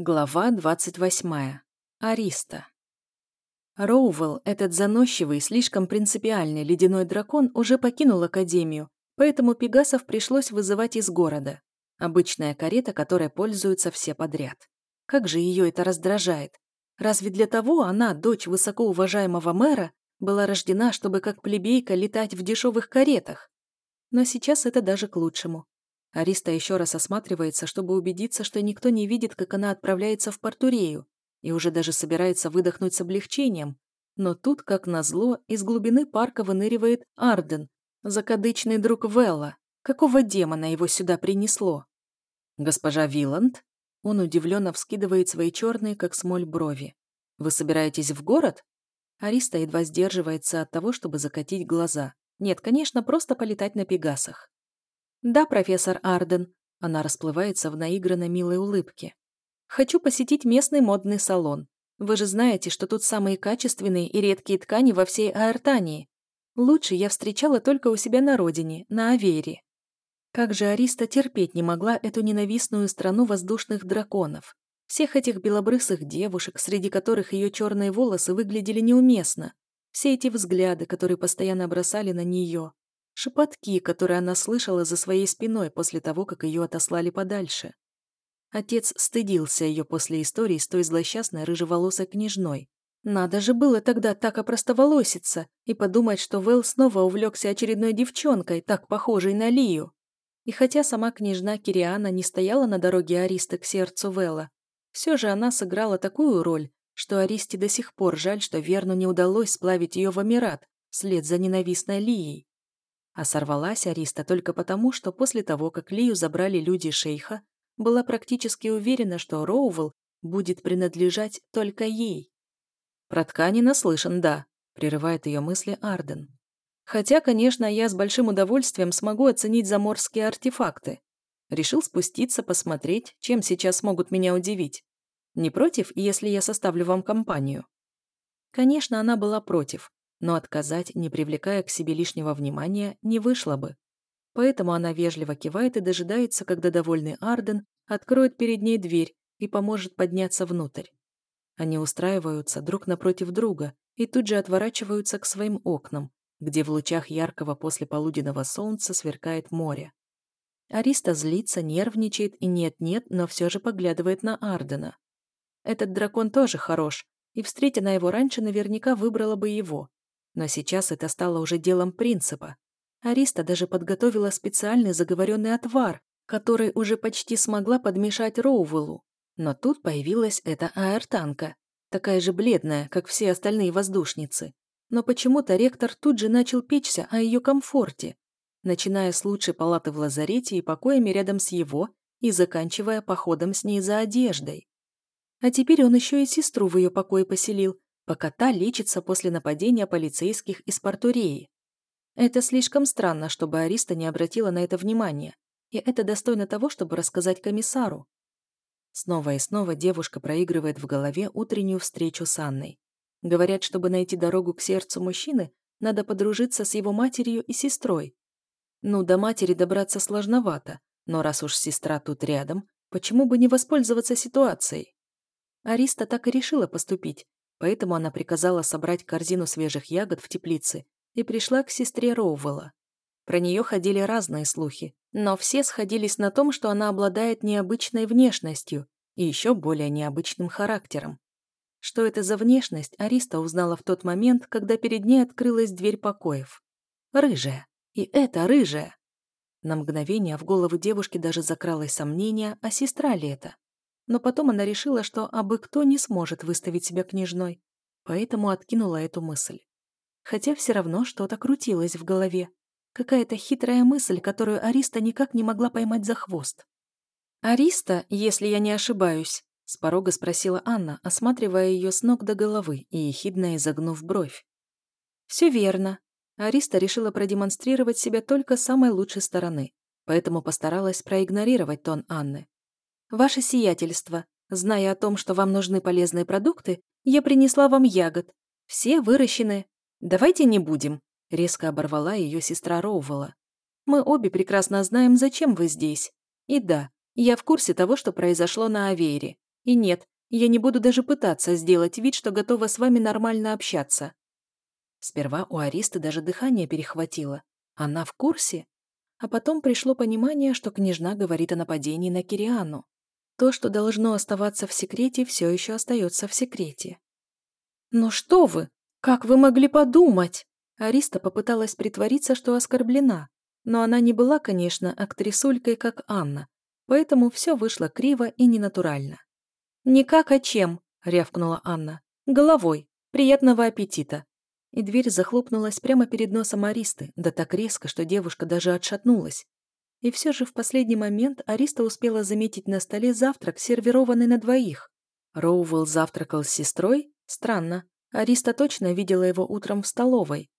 Глава 28. Ариста. Роувелл, этот заносчивый, слишком принципиальный ледяной дракон, уже покинул Академию, поэтому Пегасов пришлось вызывать из города. Обычная карета, которой пользуются все подряд. Как же ее это раздражает. Разве для того она, дочь высокоуважаемого мэра, была рождена, чтобы как плебейка летать в дешевых каретах? Но сейчас это даже к лучшему. Ариста еще раз осматривается, чтобы убедиться, что никто не видит, как она отправляется в Портурею, и уже даже собирается выдохнуть с облегчением. Но тут, как назло, из глубины парка выныривает Арден, закадычный друг Велла. Какого демона его сюда принесло? «Госпожа Виланд?» Он удивленно вскидывает свои черные, как смоль, брови. «Вы собираетесь в город?» Ариста едва сдерживается от того, чтобы закатить глаза. Нет, конечно, просто полетать на пегасах. «Да, профессор Арден», — она расплывается в наигранно милой улыбке. «Хочу посетить местный модный салон. Вы же знаете, что тут самые качественные и редкие ткани во всей Аэртании. Лучше я встречала только у себя на родине, на Авере». Как же Ариста терпеть не могла эту ненавистную страну воздушных драконов. Всех этих белобрысых девушек, среди которых ее черные волосы выглядели неуместно. Все эти взгляды, которые постоянно бросали на нее. Шепотки, которые она слышала за своей спиной после того, как ее отослали подальше. Отец стыдился ее после истории с той злосчастной рыжеволосой княжной. Надо же было тогда так опростоволоситься и подумать, что Вэл снова увлекся очередной девчонкой, так похожей на Лию. И хотя сама княжна Кириана не стояла на дороге Ариста к сердцу Вэлла, все же она сыграла такую роль, что Аристе до сих пор жаль, что Верну не удалось сплавить ее в Амират вслед за ненавистной Лией. А сорвалась Ариста только потому, что после того, как Лию забрали люди шейха, была практически уверена, что Роувелл будет принадлежать только ей. «Про ткани наслышан, да», — прерывает ее мысли Арден. «Хотя, конечно, я с большим удовольствием смогу оценить заморские артефакты. Решил спуститься, посмотреть, чем сейчас могут меня удивить. Не против, если я составлю вам компанию?» Конечно, она была против, но отказать, не привлекая к себе лишнего внимания, не вышло бы. Поэтому она вежливо кивает и дожидается, когда довольный Арден откроет перед ней дверь и поможет подняться внутрь. Они устраиваются друг напротив друга и тут же отворачиваются к своим окнам, где в лучах яркого послеполуденного солнца сверкает море. Ариста злится, нервничает и нет-нет, но все же поглядывает на Ардена. Этот дракон тоже хорош, и, встретя на его раньше, наверняка выбрала бы его. Но сейчас это стало уже делом принципа. Ариста даже подготовила специальный заговоренный отвар, который уже почти смогла подмешать Роувеллу. Но тут появилась эта аэртанка, такая же бледная, как все остальные воздушницы. Но почему-то ректор тут же начал печься о ее комфорте, начиная с лучшей палаты в лазарете и покоями рядом с его, и заканчивая походом с ней за одеждой. А теперь он еще и сестру в ее покое поселил, пока та лечится после нападения полицейских из Портуреи. Это слишком странно, чтобы Ариста не обратила на это внимание, и это достойно того, чтобы рассказать комиссару. Снова и снова девушка проигрывает в голове утреннюю встречу с Анной. Говорят, чтобы найти дорогу к сердцу мужчины, надо подружиться с его матерью и сестрой. Ну, до матери добраться сложновато, но раз уж сестра тут рядом, почему бы не воспользоваться ситуацией? Ариста так и решила поступить, Поэтому она приказала собрать корзину свежих ягод в теплице и пришла к сестре Роувелла. Про нее ходили разные слухи, но все сходились на том, что она обладает необычной внешностью и еще более необычным характером. Что это за внешность, Ариста узнала в тот момент, когда перед ней открылась дверь покоев. Рыжая. И это рыжая. На мгновение в голову девушки даже закралось сомнение, а сестра ли это но потом она решила, что абы кто не сможет выставить себя княжной, поэтому откинула эту мысль. Хотя все равно что-то крутилось в голове. Какая-то хитрая мысль, которую Ариста никак не могла поймать за хвост. «Ариста, если я не ошибаюсь?» — с порога спросила Анна, осматривая ее с ног до головы и ехидно изогнув бровь. «Все верно». Ариста решила продемонстрировать себя только с самой лучшей стороны, поэтому постаралась проигнорировать тон Анны. «Ваше сиятельство, зная о том, что вам нужны полезные продукты, я принесла вам ягод. Все выращены. Давайте не будем», — резко оборвала ее сестра Роувелла. «Мы обе прекрасно знаем, зачем вы здесь. И да, я в курсе того, что произошло на Авере. И нет, я не буду даже пытаться сделать вид, что готова с вами нормально общаться. Сперва у Аристы даже дыхание перехватило. Она в курсе? А потом пришло понимание, что княжна говорит о нападении на Кириану. То, что должно оставаться в секрете, все еще остается в секрете. «Ну что вы? Как вы могли подумать?» Ариста попыталась притвориться, что оскорблена, но она не была, конечно, актрисулькой, как Анна, поэтому все вышло криво и ненатурально. «Никак, а чем?» — рявкнула Анна. «Головой. Приятного аппетита!» И дверь захлопнулась прямо перед носом Аристы, да так резко, что девушка даже отшатнулась. И все же в последний момент Ариста успела заметить на столе завтрак, сервированный на двоих. Роуэлл завтракал с сестрой? Странно. Ариста точно видела его утром в столовой.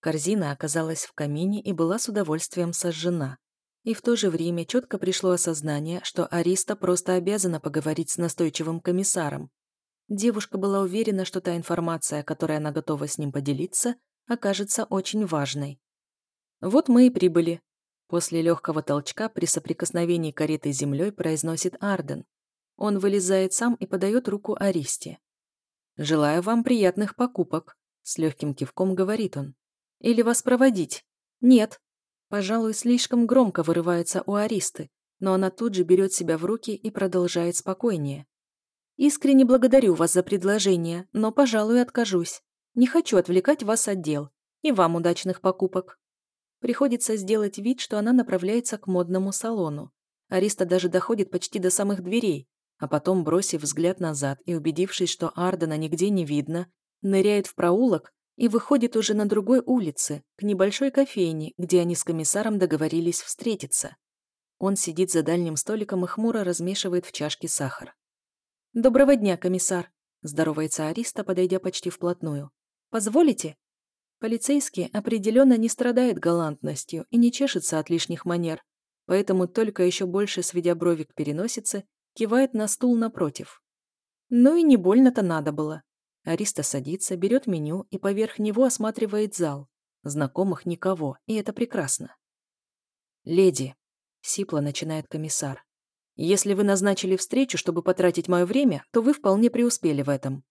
Корзина оказалась в камине и была с удовольствием сожжена. И в то же время четко пришло осознание, что Ариста просто обязана поговорить с настойчивым комиссаром. Девушка была уверена, что та информация, которой она готова с ним поделиться, окажется очень важной. «Вот мы и прибыли», После легкого толчка при соприкосновении кареты с землей произносит Арден. Он вылезает сам и подает руку Аристе. «Желаю вам приятных покупок», — с легким кивком говорит он. «Или вас проводить?» «Нет». Пожалуй, слишком громко вырывается у Аристы, но она тут же берет себя в руки и продолжает спокойнее. «Искренне благодарю вас за предложение, но, пожалуй, откажусь. Не хочу отвлекать вас от дел. И вам удачных покупок». Приходится сделать вид, что она направляется к модному салону. Ариста даже доходит почти до самых дверей, а потом, бросив взгляд назад и убедившись, что Ардена нигде не видно, ныряет в проулок и выходит уже на другой улице, к небольшой кофейне, где они с комиссаром договорились встретиться. Он сидит за дальним столиком и хмуро размешивает в чашке сахар. «Доброго дня, комиссар!» – здоровается Ариста, подойдя почти вплотную. «Позволите?» Полицейский определенно не страдает галантностью и не чешется от лишних манер, поэтому только еще больше сведя брови к переносице, кивает на стул напротив. Ну и не больно-то надо было. Ариста садится, берет меню и поверх него осматривает зал. Знакомых никого, и это прекрасно. «Леди», — сипло начинает комиссар, «если вы назначили встречу, чтобы потратить мое время, то вы вполне преуспели в этом».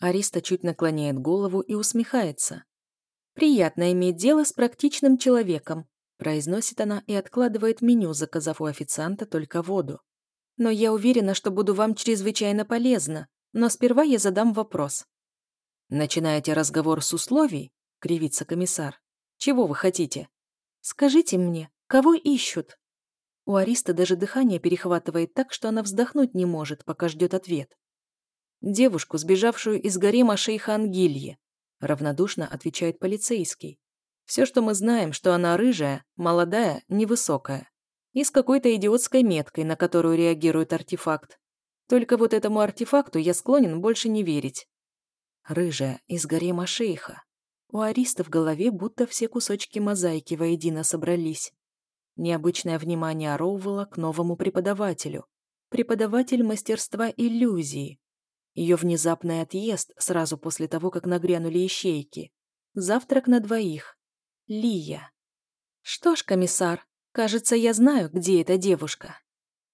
Ариста чуть наклоняет голову и усмехается. «Приятно иметь дело с практичным человеком», произносит она и откладывает меню, заказав у официанта только воду. «Но я уверена, что буду вам чрезвычайно полезна, но сперва я задам вопрос». «Начинаете разговор с условий?» — кривится комиссар. «Чего вы хотите?» «Скажите мне, кого ищут?» У Ариста даже дыхание перехватывает так, что она вздохнуть не может, пока ждет ответ. Девушку, сбежавшую из гарема шейха Ангильи, равнодушно отвечает полицейский. Все, что мы знаем, что она рыжая, молодая, невысокая. И с какой-то идиотской меткой, на которую реагирует артефакт. Только вот этому артефакту я склонен больше не верить. Рыжая, из гарема шейха. У Ариста в голове будто все кусочки мозаики воедино собрались. Необычное внимание Роувелла к новому преподавателю. Преподаватель мастерства иллюзии. Ее внезапный отъезд сразу после того, как нагрянули ищейки. Завтрак на двоих. Лия. Что ж, комиссар, кажется, я знаю, где эта девушка.